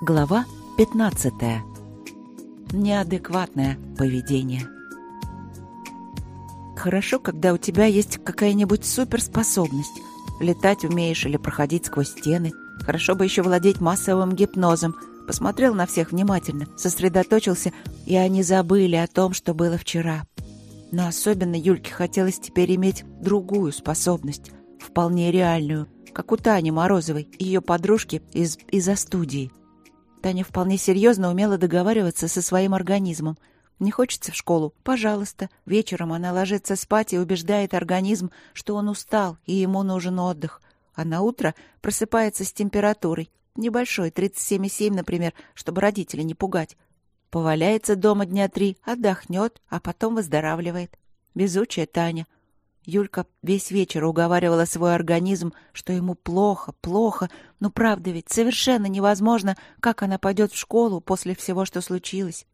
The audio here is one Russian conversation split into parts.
Глава 15. Неадекватное поведение. Хорошо, когда у тебя есть какая-нибудь суперспособность. Летать умеешь или проходить сквозь стены. Хорошо бы еще владеть массовым гипнозом. Посмотрел на всех внимательно, сосредоточился, и они забыли о том, что было вчера. Но особенно Юльке хотелось теперь иметь другую способность, вполне реальную, как у Тани Морозовой, ее подружки из, из-за студии. Таня вполне серьезно умела договариваться со своим организмом. Не хочется в школу? Пожалуйста. Вечером она ложится спать и убеждает организм, что он устал и ему нужен отдых. А на утро просыпается с температурой. Небольшой, 37,7, например, чтобы родителей не пугать. Поваляется дома дня три, отдохнет, а потом выздоравливает. Безучая Таня — Юлька весь вечер уговаривала свой организм, что ему плохо, плохо. Но правда ведь совершенно невозможно, как она пойдет в школу после всего, что случилось.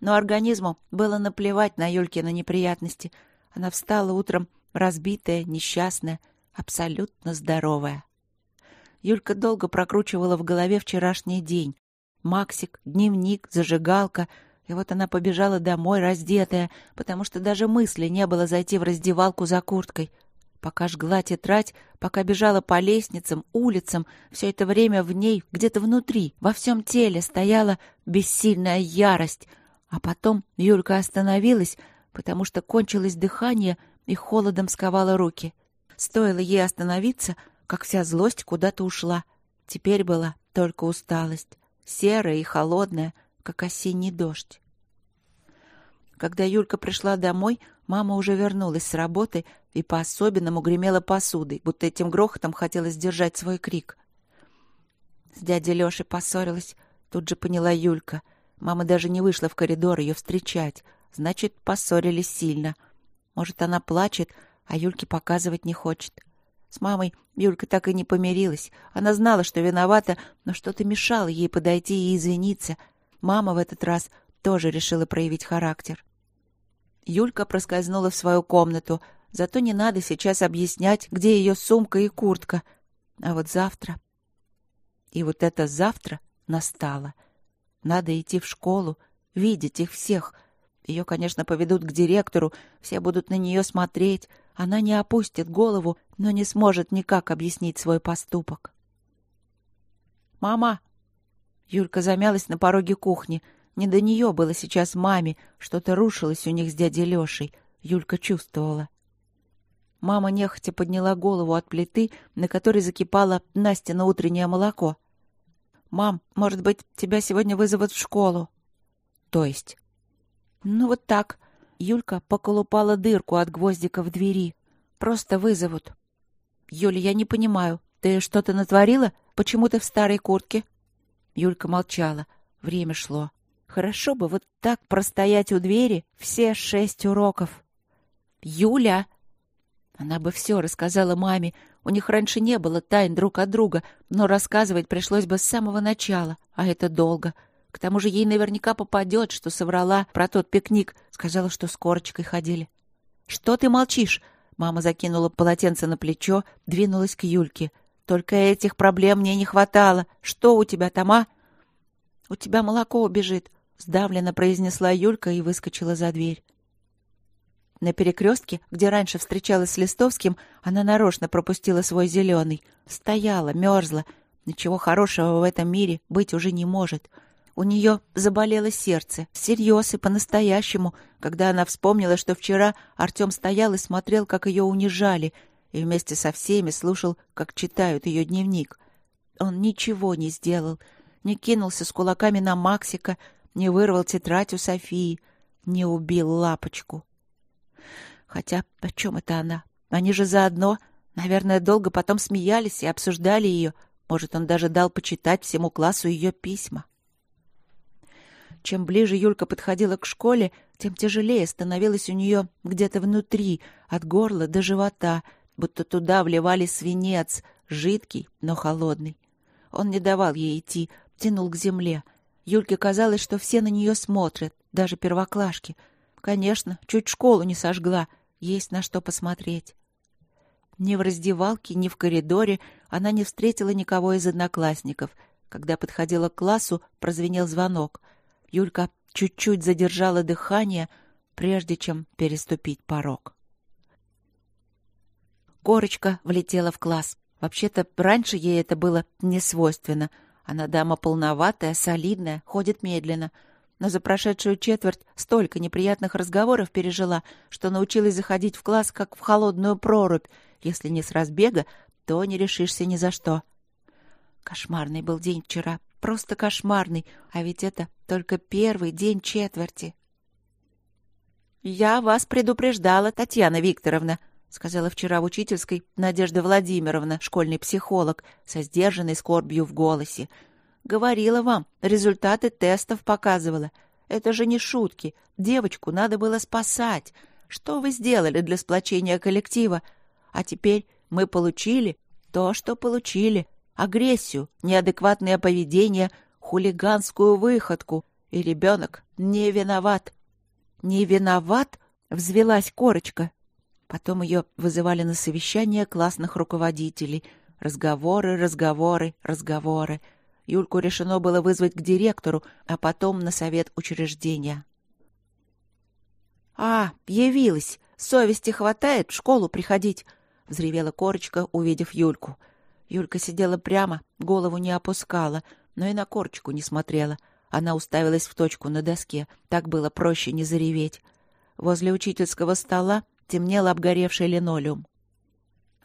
Но организму было наплевать на Юлькины неприятности. Она встала утром разбитая, несчастная, абсолютно здоровая. Юлька долго прокручивала в голове вчерашний день. Максик, дневник, зажигалка — и вот она побежала домой раздетая, потому что даже мысли не было зайти в раздевалку за курткой. Пока жгла тетрадь, пока бежала по лестницам, улицам, все это время в ней, где-то внутри, во всем теле стояла бессильная ярость. А потом Юлька остановилась, потому что кончилось дыхание и холодом сковала руки. Стоило ей остановиться, как вся злость куда-то ушла. Теперь была только усталость, серая и холодная, как осенний дождь. Когда Юлька пришла домой, мама уже вернулась с работы и по-особенному гремела посудой, будто этим грохотом хотела сдержать свой крик. С дядей Лешей поссорилась, тут же поняла Юлька. Мама даже не вышла в коридор ее встречать. Значит, поссорились сильно. Может, она плачет, а Юльке показывать не хочет. С мамой Юлька так и не помирилась. Она знала, что виновата, но что-то мешало ей подойти и извиниться — Мама в этот раз тоже решила проявить характер. Юлька проскользнула в свою комнату, зато не надо сейчас объяснять, где ее сумка и куртка. А вот завтра... И вот это завтра настало. Надо идти в школу, видеть их всех. Ее, конечно, поведут к директору, все будут на нее смотреть. Она не опустит голову, но не сможет никак объяснить свой поступок. «Мама!» Юлька замялась на пороге кухни. Не до нее было сейчас маме. Что-то рушилось у них с дядей Лешей. Юлька чувствовала. Мама нехотя подняла голову от плиты, на которой закипало Настя на утреннее молоко. «Мам, может быть, тебя сегодня вызовут в школу?» «То есть?» «Ну, вот так». Юлька поколупала дырку от гвоздика в двери. «Просто вызовут». «Юля, я не понимаю. Ты что-то натворила? Почему ты в старой куртке?» Юлька молчала. Время шло. Хорошо бы вот так простоять у двери все шесть уроков. «Юля!» Она бы все рассказала маме. У них раньше не было тайн друг от друга, но рассказывать пришлось бы с самого начала, а это долго. К тому же ей наверняка попадет, что соврала про тот пикник, сказала, что с корочкой ходили. «Что ты молчишь?» Мама закинула полотенце на плечо, двинулась к Юльке. Только этих проблем мне не хватало. Что у тебя там, а? У тебя молоко убежит, сдавленно произнесла Юлька и выскочила за дверь. На перекрестке, где раньше встречалась с Листовским, она нарочно пропустила свой зеленый. Стояла, мерзла. Ничего хорошего в этом мире быть уже не может. У нее заболело сердце, всерьез и по-настоящему, когда она вспомнила, что вчера Артем стоял и смотрел, как ее унижали — и вместе со всеми слушал, как читают ее дневник. Он ничего не сделал, не кинулся с кулаками на Максика, не вырвал тетрадь у Софии, не убил лапочку. Хотя о чем это она? Они же заодно. Наверное, долго потом смеялись и обсуждали ее. Может, он даже дал почитать всему классу ее письма. Чем ближе Юлька подходила к школе, тем тяжелее становилось у нее где-то внутри, от горла до живота — будто туда вливали свинец, жидкий, но холодный. Он не давал ей идти, тянул к земле. Юльке казалось, что все на нее смотрят, даже первоклашки. Конечно, чуть школу не сожгла, есть на что посмотреть. Ни в раздевалке, ни в коридоре она не встретила никого из одноклассников. Когда подходила к классу, прозвенел звонок. Юлька чуть-чуть задержала дыхание, прежде чем переступить порог. Корочка влетела в класс. Вообще-то раньше ей это было не свойственно. Она дама полноватая, солидная, ходит медленно. Но за прошедшую четверть столько неприятных разговоров пережила, что научилась заходить в класс как в холодную прорубь. Если не с разбега, то не решишься ни за что. Кошмарный был день вчера, просто кошмарный, а ведь это только первый день четверти. «Я вас предупреждала, Татьяна Викторовна», — сказала вчера в учительской Надежда Владимировна, школьный психолог, со сдержанной скорбью в голосе. «Говорила вам, результаты тестов показывала. Это же не шутки. Девочку надо было спасать. Что вы сделали для сплочения коллектива? А теперь мы получили то, что получили агрессию, неадекватное поведение, хулиганскую выходку, и ребенок не виноват. Не виноват? Взвелась корочка. Потом ее вызывали на совещание классных руководителей. Разговоры, разговоры, разговоры. Юльку решено было вызвать к директору, а потом на совет учреждения. «А, явилась! Совести хватает в школу приходить!» — взревела Корочка, увидев Юльку — Юлька сидела прямо, голову не опускала, но и на корочку не смотрела. Она уставилась в точку на доске. Так было проще не зареветь. Возле учительского стола темнел обгоревший линолеум.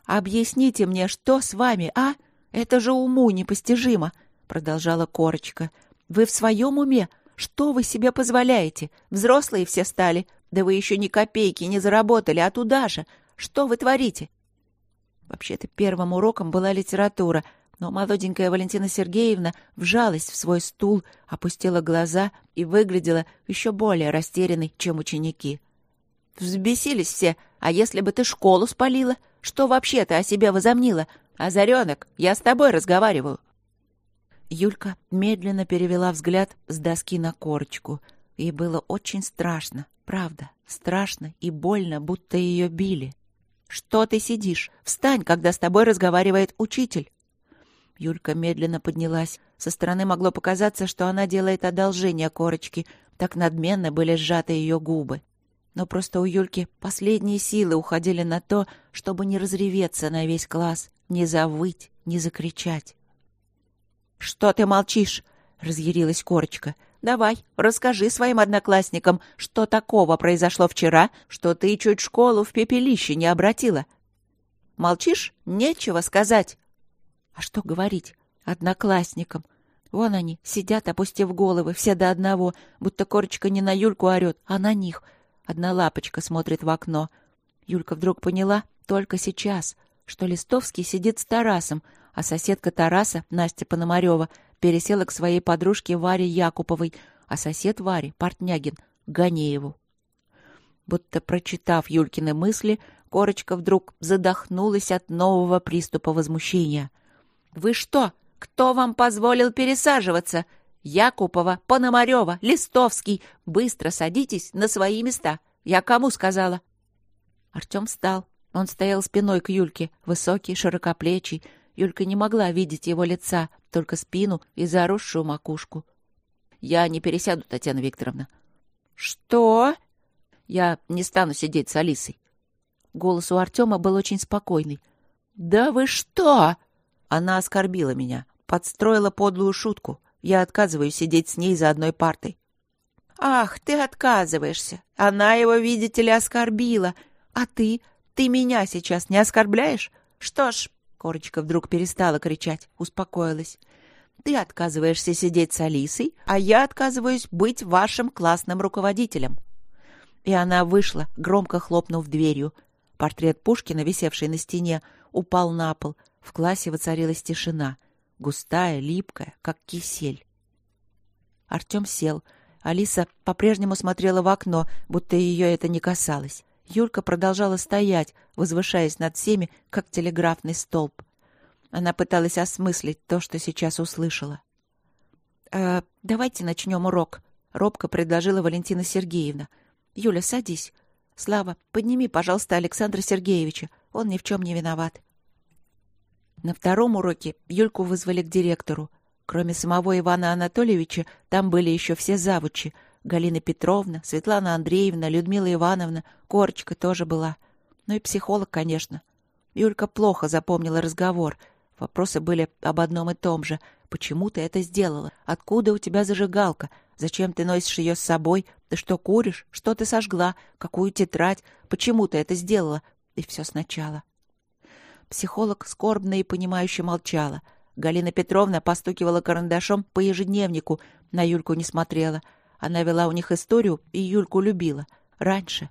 «Объясните мне, что с вами, а? Это же уму непостижимо!» — продолжала Корочка. «Вы в своем уме? Что вы себе позволяете? Взрослые все стали. Да вы еще ни копейки не заработали, а туда же. Что вы творите? Вообще-то первым уроком была литература, но молоденькая Валентина Сергеевна вжалась в свой стул, опустила глаза и выглядела еще более растерянной, чем ученики. «Взбесились все, а если бы ты школу спалила? Что вообще ты о себе возомнила? Озаренок, я с тобой разговариваю». Юлька медленно перевела взгляд с доски на корочку. Ей было очень страшно, правда, страшно и больно, будто ее били. «Что ты сидишь? Встань, когда с тобой разговаривает учитель!» Юлька медленно поднялась. Со стороны могло показаться, что она делает одолжение корочки. Так надменно были сжаты ее губы. Но просто у Юльки последние силы уходили на то, чтобы не разреветься на весь класс, не завыть, не закричать. «Что ты молчишь?» — разъярилась корочка. Давай, расскажи своим одноклассникам, что такого произошло вчера, что ты чуть школу в пепелище не обратила. Молчишь? Нечего сказать. А что говорить одноклассникам? Вон они, сидят, опустив головы, все до одного, будто корочка не на Юльку орет, а на них. Одна лапочка смотрит в окно. Юлька вдруг поняла только сейчас, что Листовский сидит с Тарасом, а соседка Тараса, Настя Пономарева, пересела к своей подружке Варе Якуповой, а сосед Варе, Портнягин, Ганееву. Будто прочитав Юлькины мысли, Корочка вдруг задохнулась от нового приступа возмущения. «Вы что? Кто вам позволил пересаживаться? Якупова, Пономарева, Листовский! Быстро садитесь на свои места! Я кому сказала?» Артем встал. Он стоял спиной к Юльке, высокий, широкоплечий, Юлька не могла видеть его лица, только спину и заросшую макушку. «Я не пересяду, Татьяна Викторовна». «Что?» «Я не стану сидеть с Алисой». Голос у Артема был очень спокойный. «Да вы что?» Она оскорбила меня, подстроила подлую шутку. Я отказываюсь сидеть с ней за одной партой. «Ах, ты отказываешься! Она его, видите ли, оскорбила. А ты? Ты меня сейчас не оскорбляешь? Что ж, Корочка вдруг перестала кричать, успокоилась. «Ты отказываешься сидеть с Алисой, а я отказываюсь быть вашим классным руководителем». И она вышла, громко хлопнув дверью. Портрет Пушкина, висевший на стене, упал на пол. В классе воцарилась тишина, густая, липкая, как кисель. Артем сел. Алиса по-прежнему смотрела в окно, будто ее это не касалось. Юлька продолжала стоять, возвышаясь над всеми, как телеграфный столб. Она пыталась осмыслить то, что сейчас услышала. «Э, «Давайте начнем урок», — робко предложила Валентина Сергеевна. «Юля, садись. Слава, подними, пожалуйста, Александра Сергеевича. Он ни в чем не виноват». На втором уроке Юльку вызвали к директору. Кроме самого Ивана Анатольевича, там были еще все завучи. Галина Петровна, Светлана Андреевна, Людмила Ивановна, Корочка тоже была. Ну и психолог, конечно. Юлька плохо запомнила разговор. Вопросы были об одном и том же. «Почему ты это сделала? Откуда у тебя зажигалка? Зачем ты носишь ее с собой? Ты что, куришь? Что ты сожгла? Какую тетрадь? Почему ты это сделала?» И все сначала. Психолог скорбно и понимающе молчала. Галина Петровна постукивала карандашом по ежедневнику, на Юльку не смотрела. Она вела у них историю и Юльку любила. Раньше.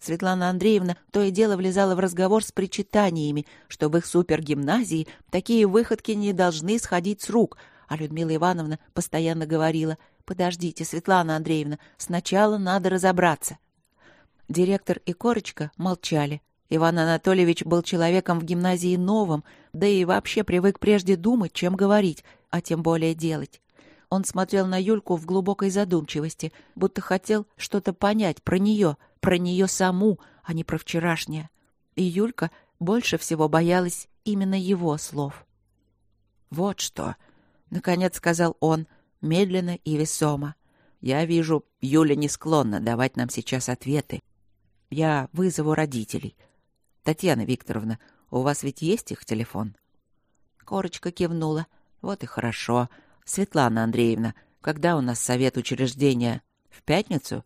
Светлана Андреевна то и дело влезала в разговор с причитаниями, что в их супергимназии такие выходки не должны сходить с рук, а Людмила Ивановна постоянно говорила «Подождите, Светлана Андреевна, сначала надо разобраться». Директор и Корочка молчали. Иван Анатольевич был человеком в гимназии новым, да и вообще привык прежде думать, чем говорить, а тем более делать. Он смотрел на Юльку в глубокой задумчивости, будто хотел что-то понять про нее, про нее саму, а не про вчерашнее. И Юлька больше всего боялась именно его слов. «Вот что», — наконец сказал он, медленно и весомо. «Я вижу, Юля не склонна давать нам сейчас ответы. Я вызову родителей. Татьяна Викторовна, у вас ведь есть их телефон? Корочка кивнула. Вот и хорошо. Светлана Андреевна, когда у нас совет учреждения? В пятницу?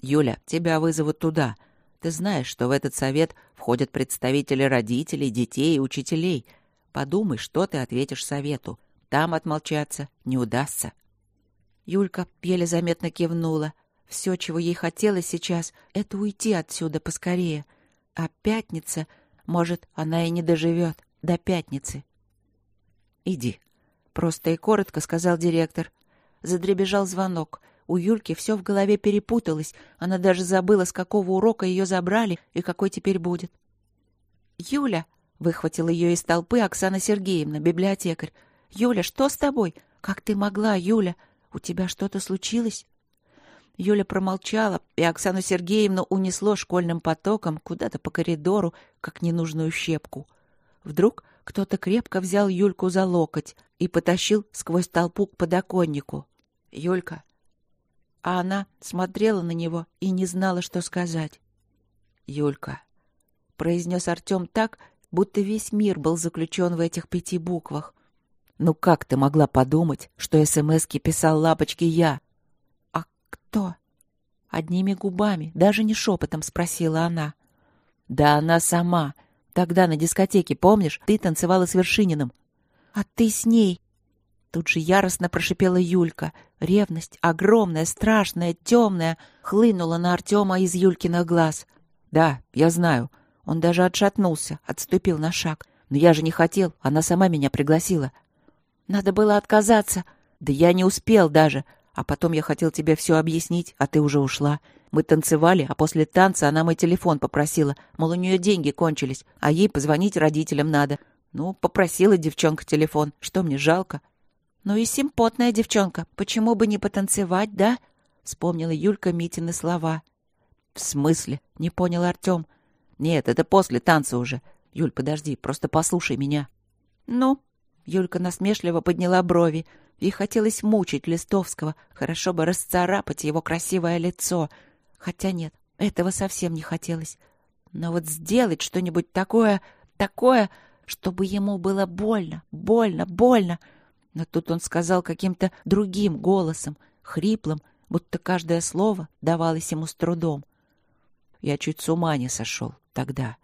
Юля, тебя вызовут туда. Ты знаешь, что в этот совет входят представители родителей, детей и учителей. Подумай, что ты ответишь совету. Там отмолчаться не удастся. Юлька еле заметно кивнула. Все, чего ей хотелось сейчас, это уйти отсюда поскорее — а пятница, может, она и не доживет до пятницы. «Иди», — просто и коротко сказал директор. Задребежал звонок. У Юльки все в голове перепуталось. Она даже забыла, с какого урока ее забрали и какой теперь будет. «Юля!» — выхватила ее из толпы Оксана Сергеевна, библиотекарь. «Юля, что с тобой? Как ты могла, Юля? У тебя что-то случилось?» Юля промолчала, и Оксану Сергеевну унесло школьным потоком куда-то по коридору, как ненужную щепку. Вдруг кто-то крепко взял Юльку за локоть и потащил сквозь толпу к подоконнику. «Юлька!» А она смотрела на него и не знала, что сказать. «Юлька!» — произнес Артем так, будто весь мир был заключен в этих пяти буквах. «Ну как ты могла подумать, что СМСки писал лапочки я?» «Кто?» Одними губами, даже не шепотом спросила она. «Да она сама. Тогда на дискотеке, помнишь, ты танцевала с Вершининым?» «А ты с ней?» Тут же яростно прошипела Юлька. Ревность, огромная, страшная, темная, хлынула на Артема из Юлькиных глаз. «Да, я знаю». Он даже отшатнулся, отступил на шаг. «Но я же не хотел, она сама меня пригласила». «Надо было отказаться». «Да я не успел даже. А потом я хотел тебе все объяснить, а ты уже ушла. Мы танцевали, а после танца она мой телефон попросила. Мол, у нее деньги кончились, а ей позвонить родителям надо. Ну, попросила девчонка телефон. Что мне жалко? Ну и симпотная девчонка. Почему бы не потанцевать, да? Вспомнила Юлька Митины слова. В смысле? Не понял Артем. Нет, это после танца уже. Юль, подожди, просто послушай меня. Ну? Юлька насмешливо подняла брови. Ей хотелось мучить Листовского, хорошо бы расцарапать его красивое лицо. Хотя нет, этого совсем не хотелось. Но вот сделать что-нибудь такое, такое, чтобы ему было больно, больно, больно. Но тут он сказал каким-то другим голосом, хриплым, будто каждое слово давалось ему с трудом. Я чуть с ума не сошел тогда.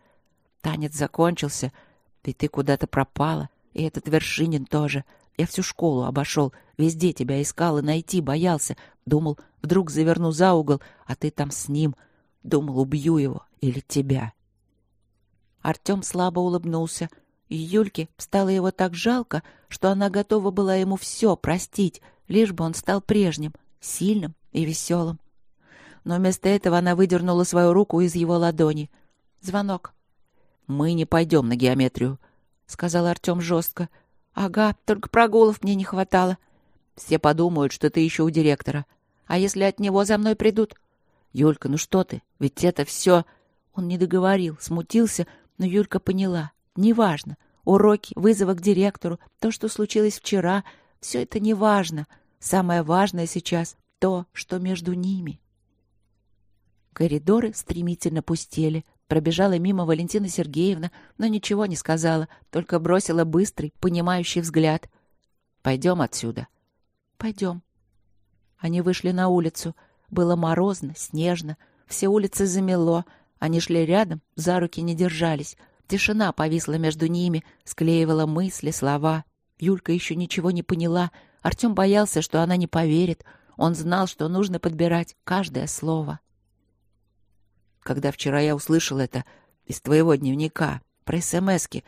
Танец закончился, и ты куда-то пропала, и этот Вершинин тоже — я всю школу обошел, везде тебя искал и найти боялся. Думал, вдруг заверну за угол, а ты там с ним. Думал, убью его или тебя. Артем слабо улыбнулся, и Юльке стало его так жалко, что она готова была ему все простить, лишь бы он стал прежним, сильным и веселым. Но вместо этого она выдернула свою руку из его ладони. Звонок. «Мы не пойдем на геометрию», — сказал Артем жестко. — Ага, только прогулов мне не хватало. Все подумают, что ты еще у директора. А если от него за мной придут? Юлька, ну что ты? Ведь это все... Он не договорил, смутился, но Юлька поняла. Неважно. Уроки, вызовы к директору, то, что случилось вчера, Все это не важно. Самое важное сейчас — то, что между ними. Коридоры стремительно пустели. Пробежала мимо Валентина Сергеевна, но ничего не сказала, только бросила быстрый, понимающий взгляд. «Пойдем отсюда». «Пойдем». Они вышли на улицу. Было морозно, снежно. Все улицы замело. Они шли рядом, за руки не держались. Тишина повисла между ними, склеивала мысли, слова. Юлька еще ничего не поняла. Артем боялся, что она не поверит. Он знал, что нужно подбирать каждое слово когда вчера я услышал это из твоего дневника, про СМСки.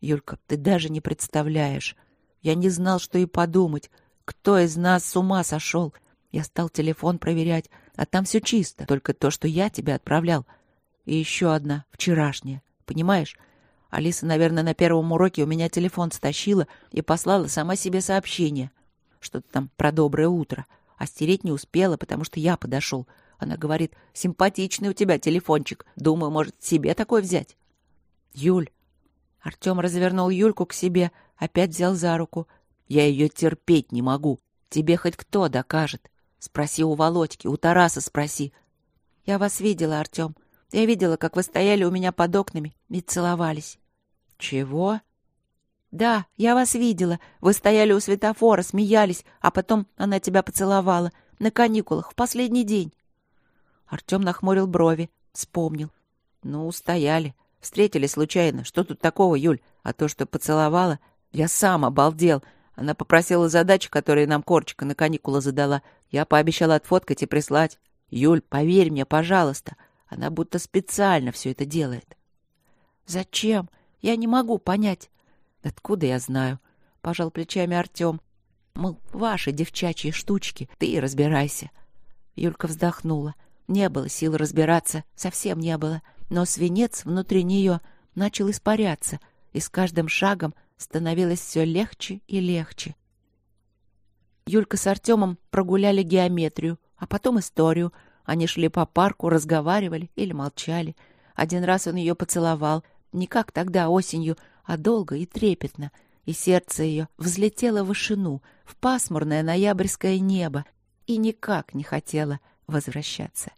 Юлька, ты даже не представляешь. Я не знал, что и подумать. Кто из нас с ума сошел? Я стал телефон проверять, а там все чисто, только то, что я тебе отправлял. И еще одна, вчерашняя. Понимаешь? Алиса, наверное, на первом уроке у меня телефон стащила и послала сама себе сообщение. Что-то там про доброе утро. А стереть не успела, потому что я подошел. Она говорит, симпатичный у тебя телефончик. Думаю, может, себе такой взять. Юль. Артем развернул Юльку к себе, опять взял за руку. Я ее терпеть не могу. Тебе хоть кто докажет. Спроси у Володьки, у Тараса спроси. Я вас видела, Артем. Я видела, как вы стояли у меня под окнами и целовались. Чего? Да, я вас видела. Вы стояли у светофора, смеялись, а потом она тебя поцеловала. На каникулах, в последний день. Артем нахмурил брови, вспомнил. Ну, стояли. Встретились случайно. Что тут такого, Юль? А то, что поцеловала, я сам обалдел. Она попросила задачи, которые нам Корчика на каникулы задала. Я пообещала отфоткать и прислать. Юль, поверь мне, пожалуйста. Она будто специально все это делает. Зачем? Я не могу понять. Откуда я знаю? Пожал плечами Артем. Мол, ваши девчачьи штучки, ты и разбирайся. Юлька вздохнула. Не было сил разбираться, совсем не было. Но свинец внутри нее начал испаряться, и с каждым шагом становилось все легче и легче. Юлька с Артемом прогуляли геометрию, а потом историю. Они шли по парку, разговаривали или молчали. Один раз он ее поцеловал, не как тогда осенью, а долго и трепетно, и сердце ее взлетело в вышину, в пасмурное ноябрьское небо, и никак не хотело возвращаться.